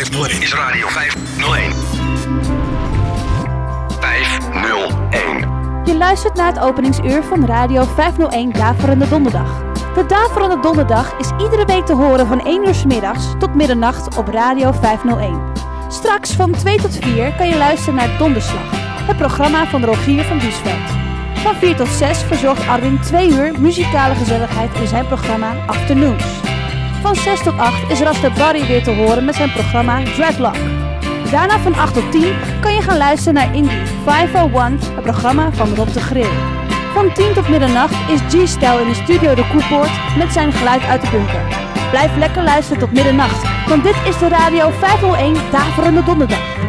501. Is Radio 501. 501. Je luistert naar het openingsuur van Radio 501 Daverende Donderdag. De Daverende Donderdag is iedere week te horen van 1 uur 's middags tot middernacht op Radio 501. Straks van 2 tot 4 kan je luisteren naar Donderslag, het programma van Rogier van Biesveld. Van 4 tot 6 verzorgt Arwin 2 uur muzikale gezelligheid in zijn programma Afternoons. Van 6 tot 8 is Raster Barry weer te horen met zijn programma Dreadlock. Daarna van 8 tot 10 kan je gaan luisteren naar Indie 501, het programma van Rob de Grill. Van 10 tot middernacht is G-Style in de studio De Koepoort met zijn geluid uit de bunker. Blijf lekker luisteren tot middernacht, want dit is de Radio 501 Daverende Donderdag.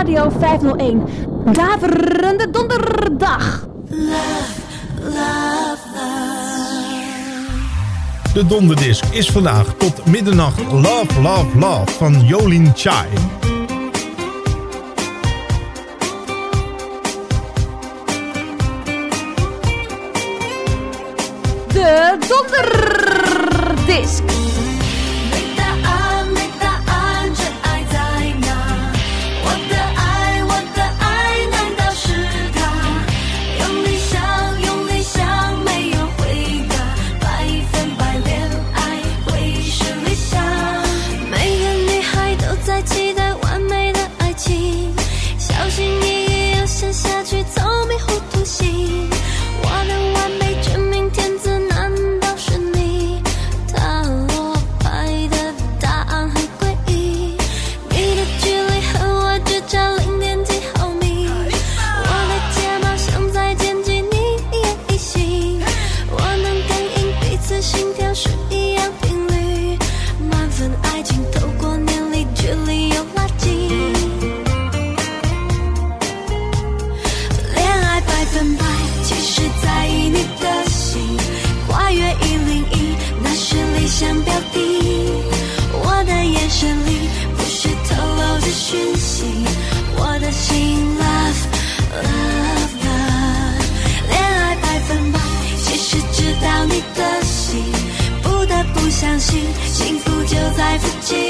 Radio 501. Daverende donderdag. Love, love, love. De donderdisk is vandaag tot middernacht Love, Love, Love van Jolien Chai. 自己。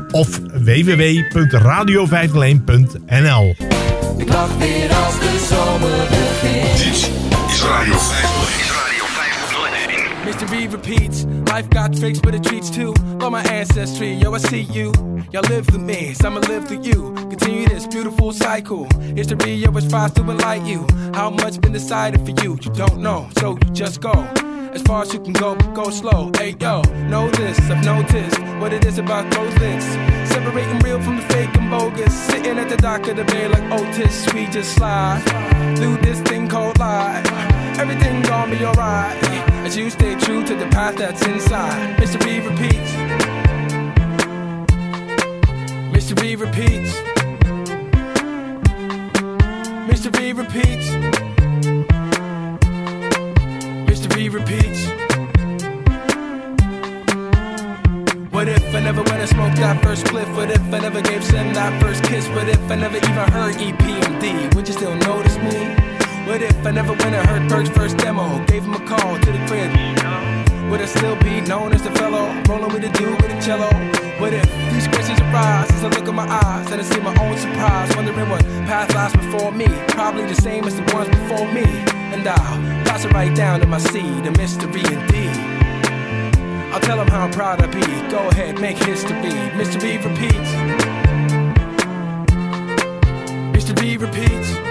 of www.radio501.nl. Ik lach weer als de zomer begint. Dit is Radio 501. Mr. B repeats, life got tricks, but it treats too. Love my ancestry, yo, I see you. Y'all live through me, so I'ma live through you. Continue this beautiful cycle. History always five to like you. How much been decided for you? You don't know, so you just go. As far as you can go, go slow. Hey yo, know this, I've noticed what it is about those links. Separating real from the fake and bogus. Sitting at the dock of the bay like oh, Otis, we just slide through this thing called life. Everything gonna be alright as you stay true to the path that's inside. Mystery repeats. Mystery repeats. Mystery repeats. Mystery repeats. What if I never went and smoked that first spliff? What if I never gave Sam that first kiss? What if I never even heard EPMD? Would you still notice me? What if I never went and heard Berg's first demo? Gave him a call to the crib. Would I still be known as the fellow? Rolling with a dude with a cello? What if these questions arise as I look in my eyes and I see my own surprise? Wondering what path lies before me. Probably the same as the ones before me. And I'll pass it right down to my seed, a mystery indeed. I'll tell them how proud I be. Go ahead, make history. Mr. B repeats. Mr. B repeats.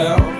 yourself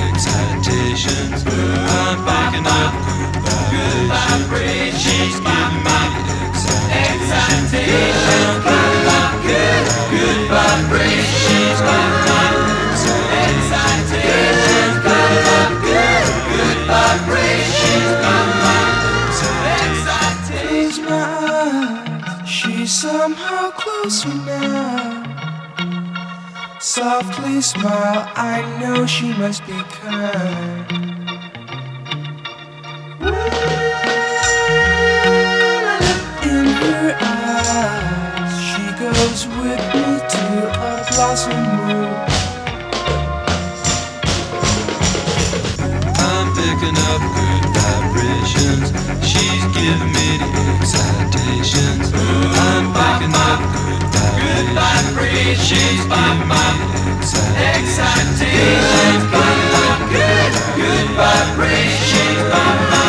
citations. I'm backing up She's giving me excitations. Goodbye, good, good vibrations. Softly smile, I know she must be kind. In her eyes, she goes with me to a blossom room. I'm picking up good vibrations. She's giving me the excitations. I'm picking up good excitations by my good, good vibrations by my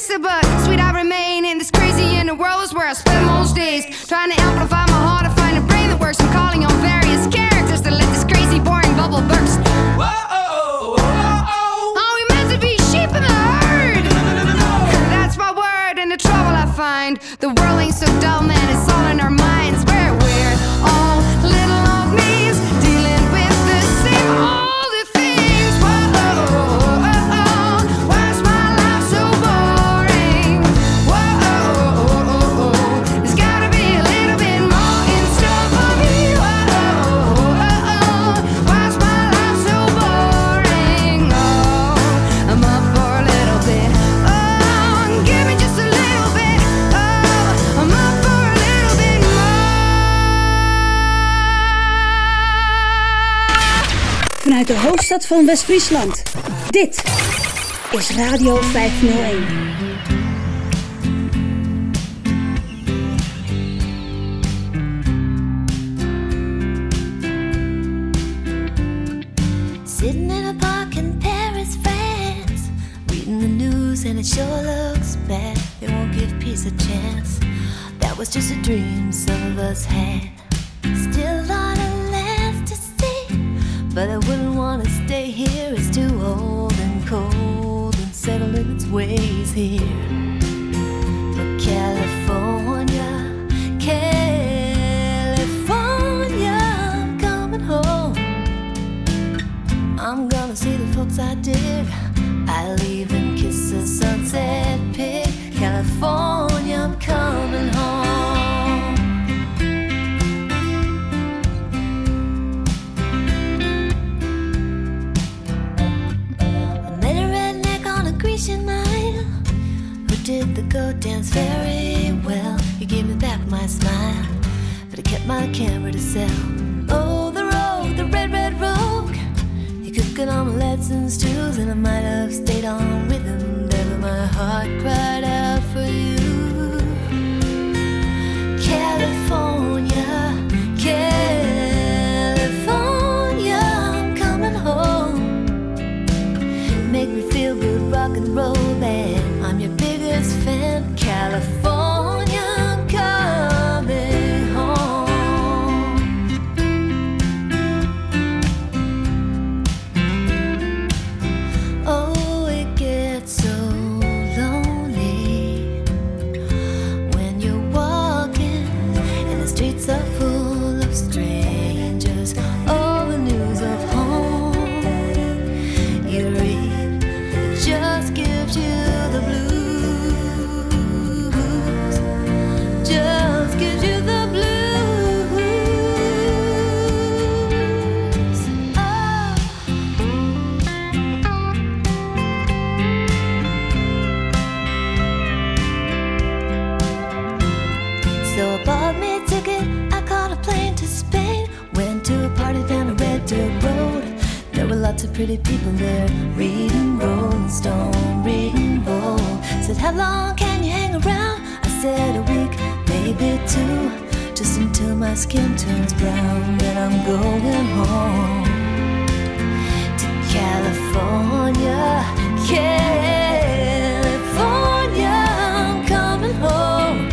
sister, but sweet I remain in this crazy inner world is where I spend most days. Trying to amplify my heart, I find a brain that works. I'm calling on various characters to let this crazy, boring bubble burst. Whoa! The trouble I find, the world ain't so dull, man. It's all in our mind. Hoofdstad van West-Friesland. Dit is Radio 501. Sitting in a park in Paris, France, reading the news and it sure looks bad. They won't give peace a chance. That was just a dream some of us had. But I wouldn't want to stay here. It's too old and cold and settled in its ways here. But California, California, I'm coming home. I'm gonna see the folks I dig. I'll even kiss the sunset peak. California, I'm coming home. Dance very well. You gave me back my smile, but I kept my camera to sell. Oh, the road, the red, red road. You cooking omelets and stews, and I might have stayed on with him. Never my heart cried pretty people there, reading Rolling Stone, reading Vogue. Said, How long can you hang around? I said, A week, maybe two. Just until my skin turns brown, then I'm going home to California, California. I'm coming home.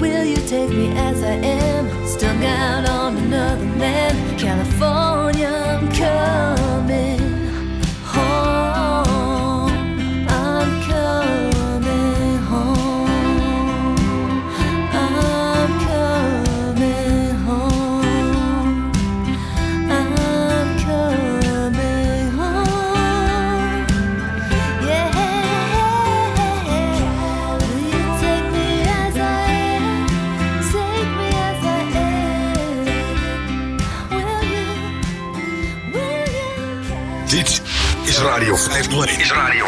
Will you take me as I am? Stung out on Is Radio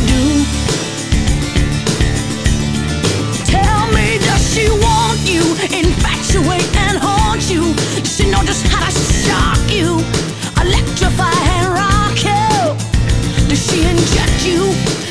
and haunt you. She know just how to shock you, electrify and rock you. Does she inject you?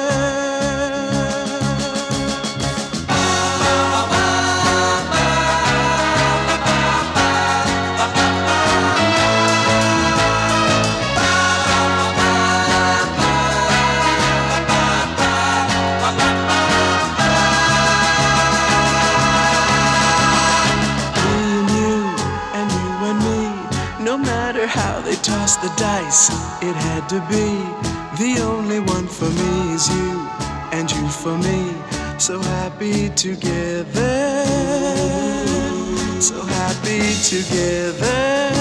The it had to be. The only one for me is you, and you for me. So happy together. So happy together.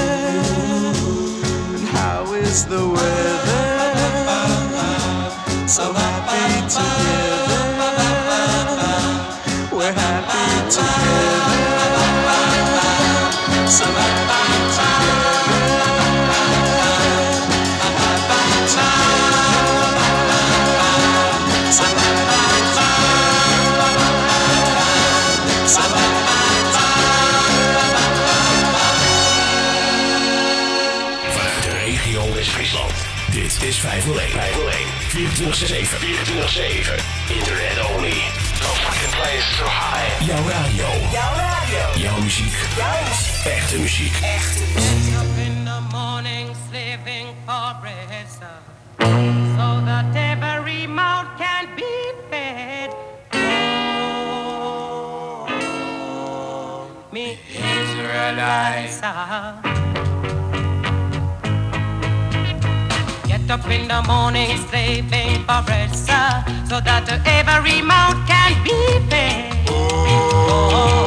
And how is the weather? So happy together. 24-7. 24-7. Internet only. No fucking place so high. Jouw radio. Jouw radio. Jouw muziek. Jouw muziek. Echte muziek. Echte muziek. up in the morning slaving for bread, so that every mouth can be fed. Oh, me Israelites, Get up in the morning slaving for bread, sir, so that every mouth can be fed. Oh,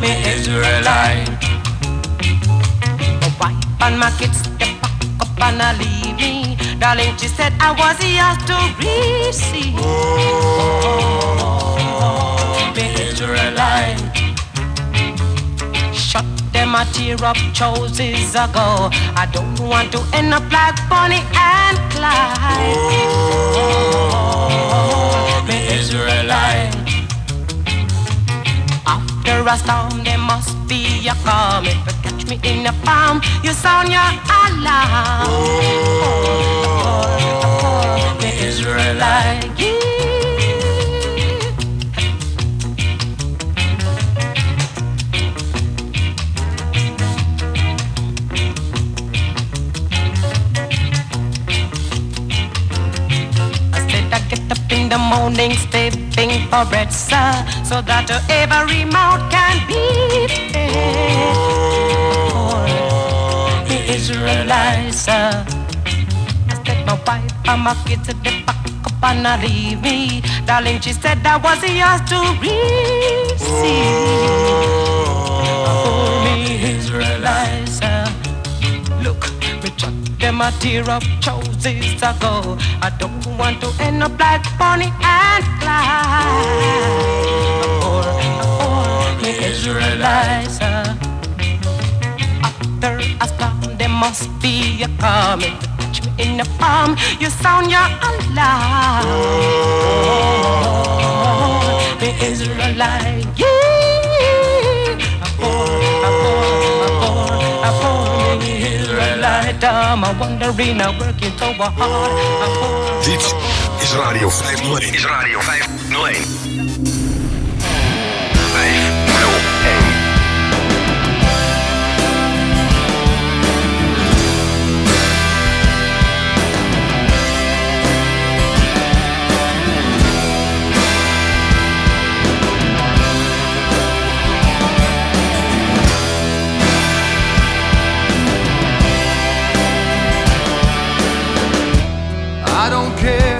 me Israelite. wife and my kids pack up and I leave me. Darling, she said I was yours to receive. Oh, me Israelite. Shut them a tear up choices ago. I don't want to end up like Bonnie and Clyde. Oh, me Israelite. After a storm, there must be a calm. If you catch me in the palm, you sound your alarm. Oh, the Israelite. In the morning, stepping for bread, sir, so that every mouth can be fed. Oh, the Israelites, sir. I said my wife and my kids they pack up and I leave me. Darling, she said I was yours to receive. Oh, me Israelites, them a tear up choices ago. I don't want to end up like Bonnie and Clyde. Or, or me Israelites. After a storm, there must be a you catch me in the palm, you sound your alarm. Oh, me Israelite. Yeah. I'm a wondering, I'm working so hard. Dit is Radio 501. Is Radio 501. I don't care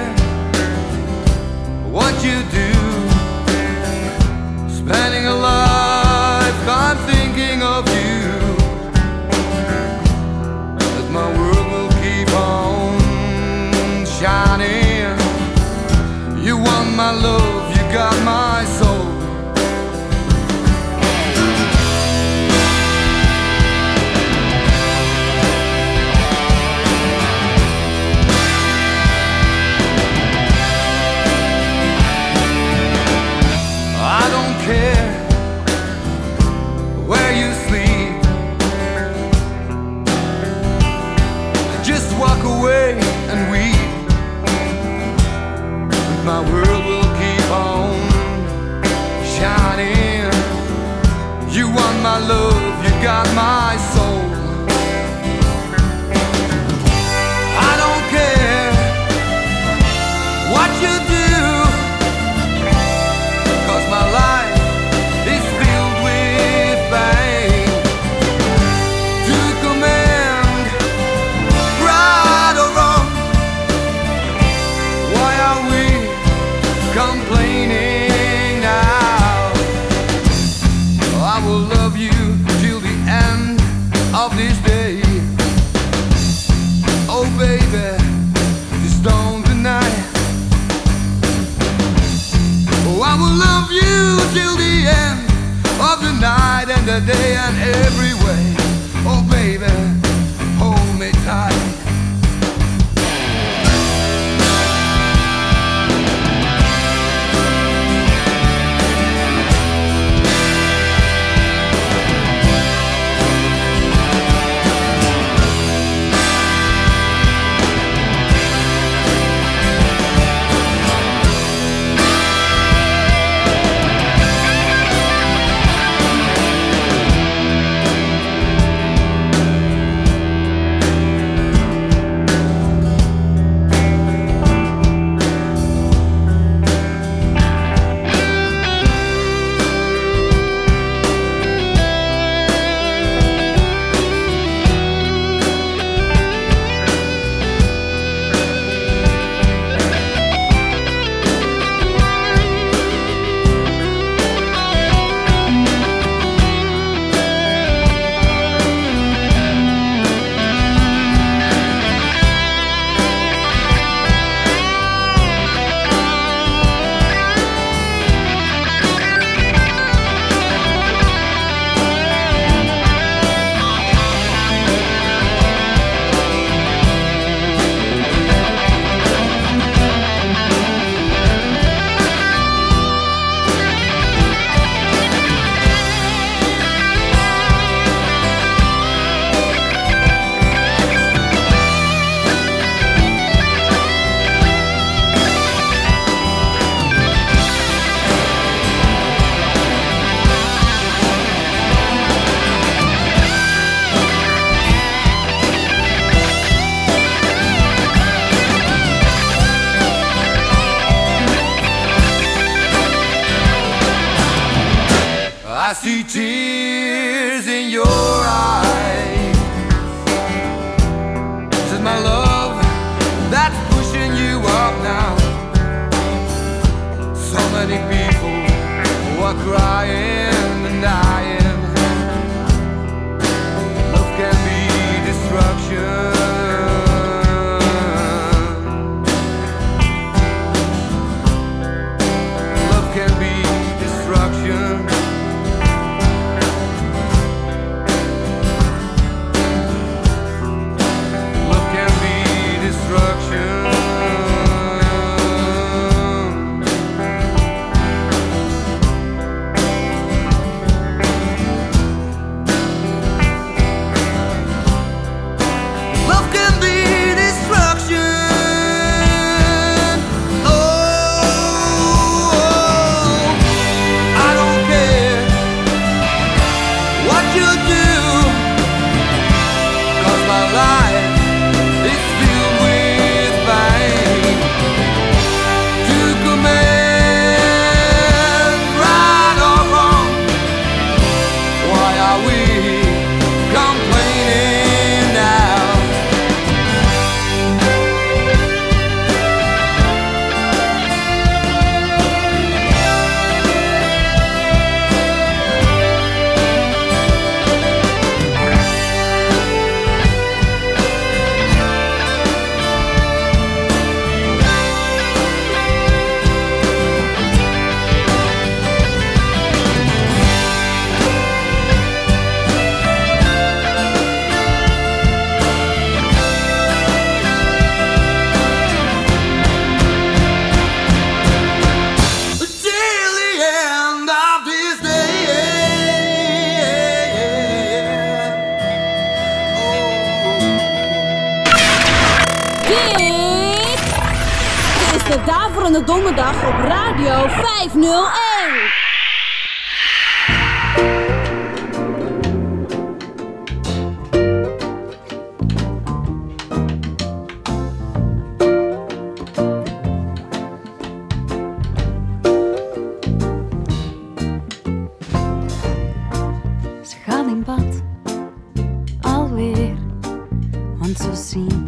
pad. Alweer, want zo zien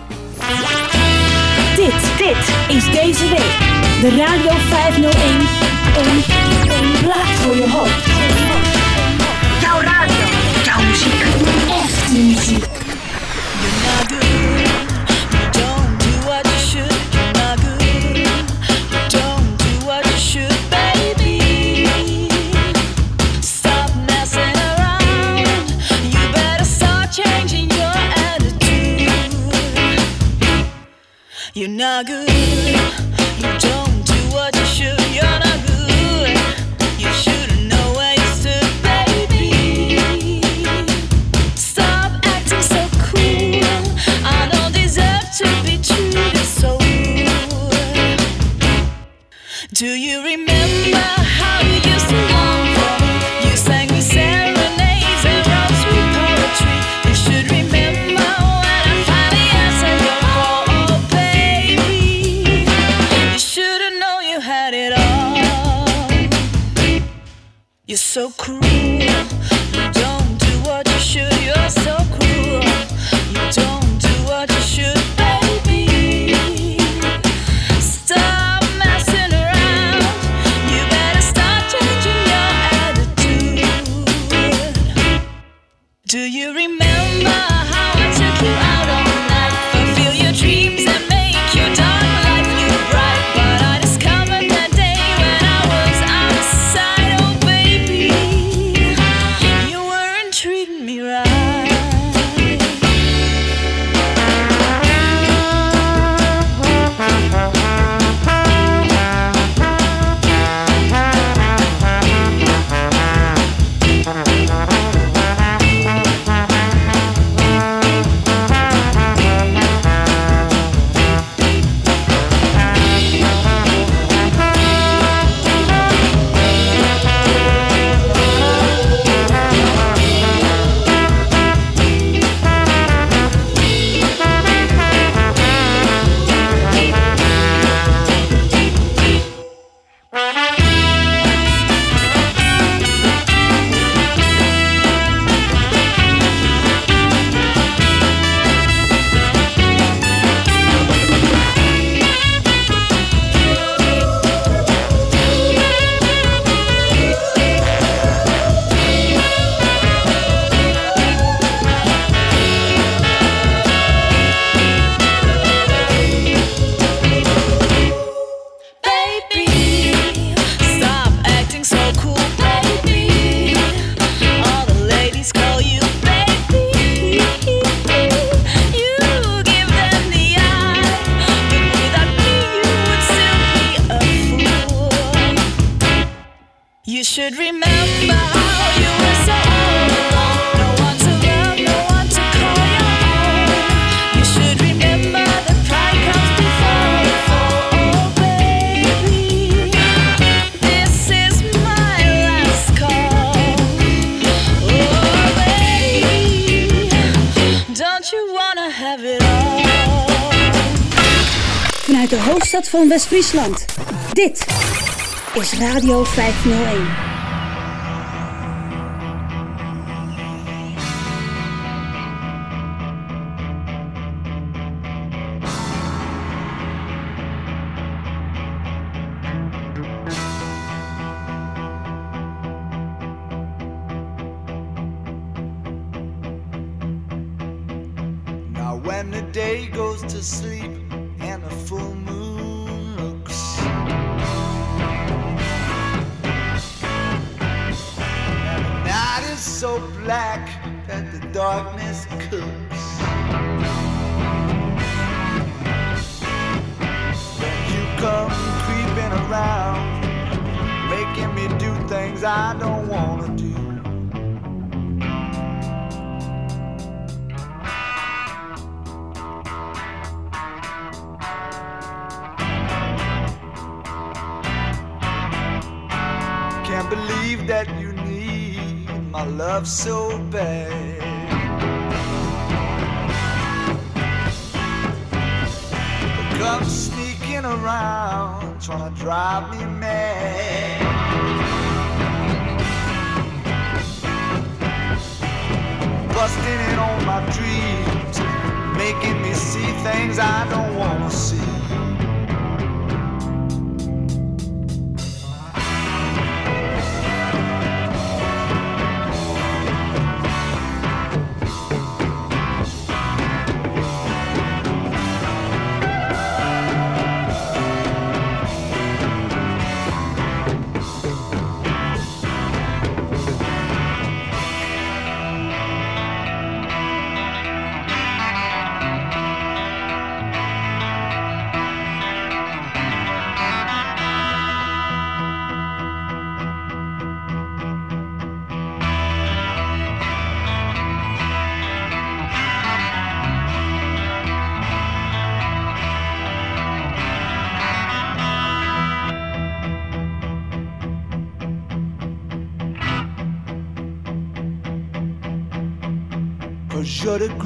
Dit, dit is deze week de Radio 501 een, een plaat voor je hoofd. Jouw radio, jouw muziek, echte muziek. So cruel. West-Friesland. Dit is Radio 501. Now when the day goes to sleep black that the darkness cooks. You come creeping around, making me do things I don't love so bad. But come sneaking around, trying to drive me mad. Busting in on my dreams, making me see things I don't wanna see.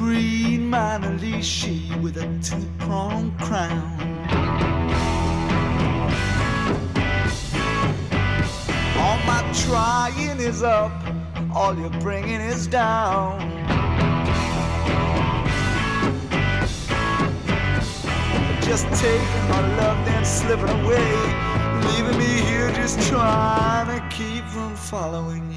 Green Mona with a two-pronged crown. All my trying is up, all you're bringing is down. Just taking my love, and slipping away, leaving me here just trying to keep from following you.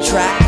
track.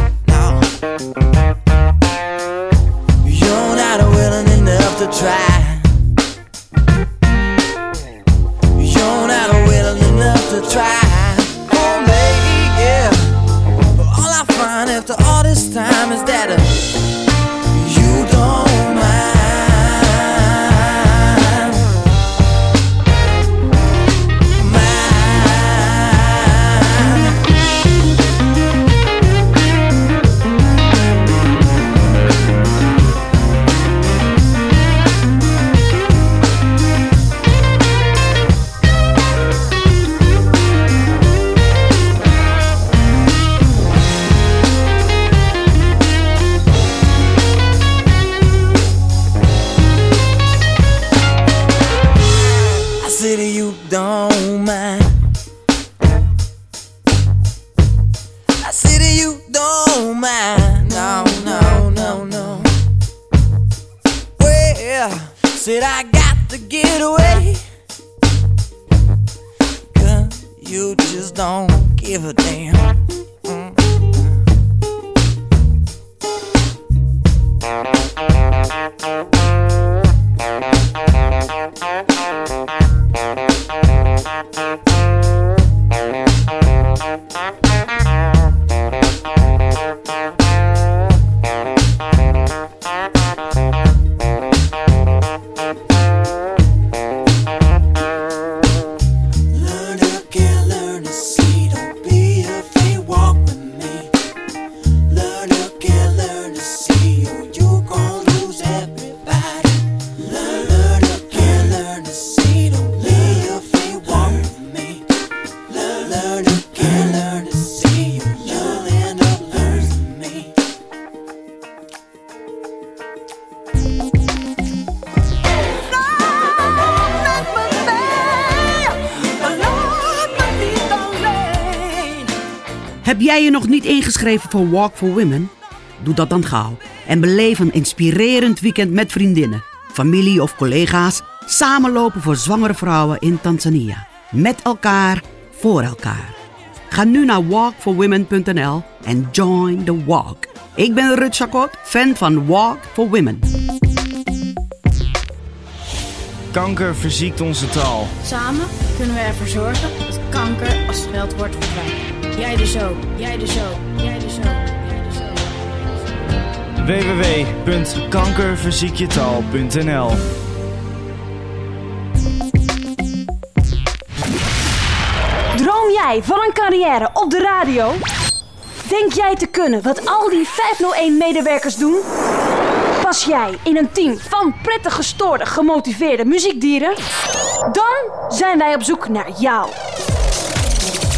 Je nog niet ingeschreven voor Walk for Women? Doe dat dan gauw en beleef een inspirerend weekend met vriendinnen, familie of collega's. Samenlopen voor zwangere vrouwen in Tanzania. Met elkaar, voor elkaar. Ga nu naar walkforwomen.nl en join the walk. Ik ben Rut Chakot, fan van Walk for Women. Kanker verziekt onze taal. Samen kunnen we ervoor zorgen dat kanker als scheldwoord verdwijnt. Jij dus ook, jij dus ook, jij dus ook, jij dus www.kankerverziekjetaal.nl Droom jij van een carrière op de radio? Denk jij te kunnen wat al die 501-medewerkers doen? Pas jij in een team van prettig gestoorde, gemotiveerde muziekdieren? Dan zijn wij op zoek naar jou.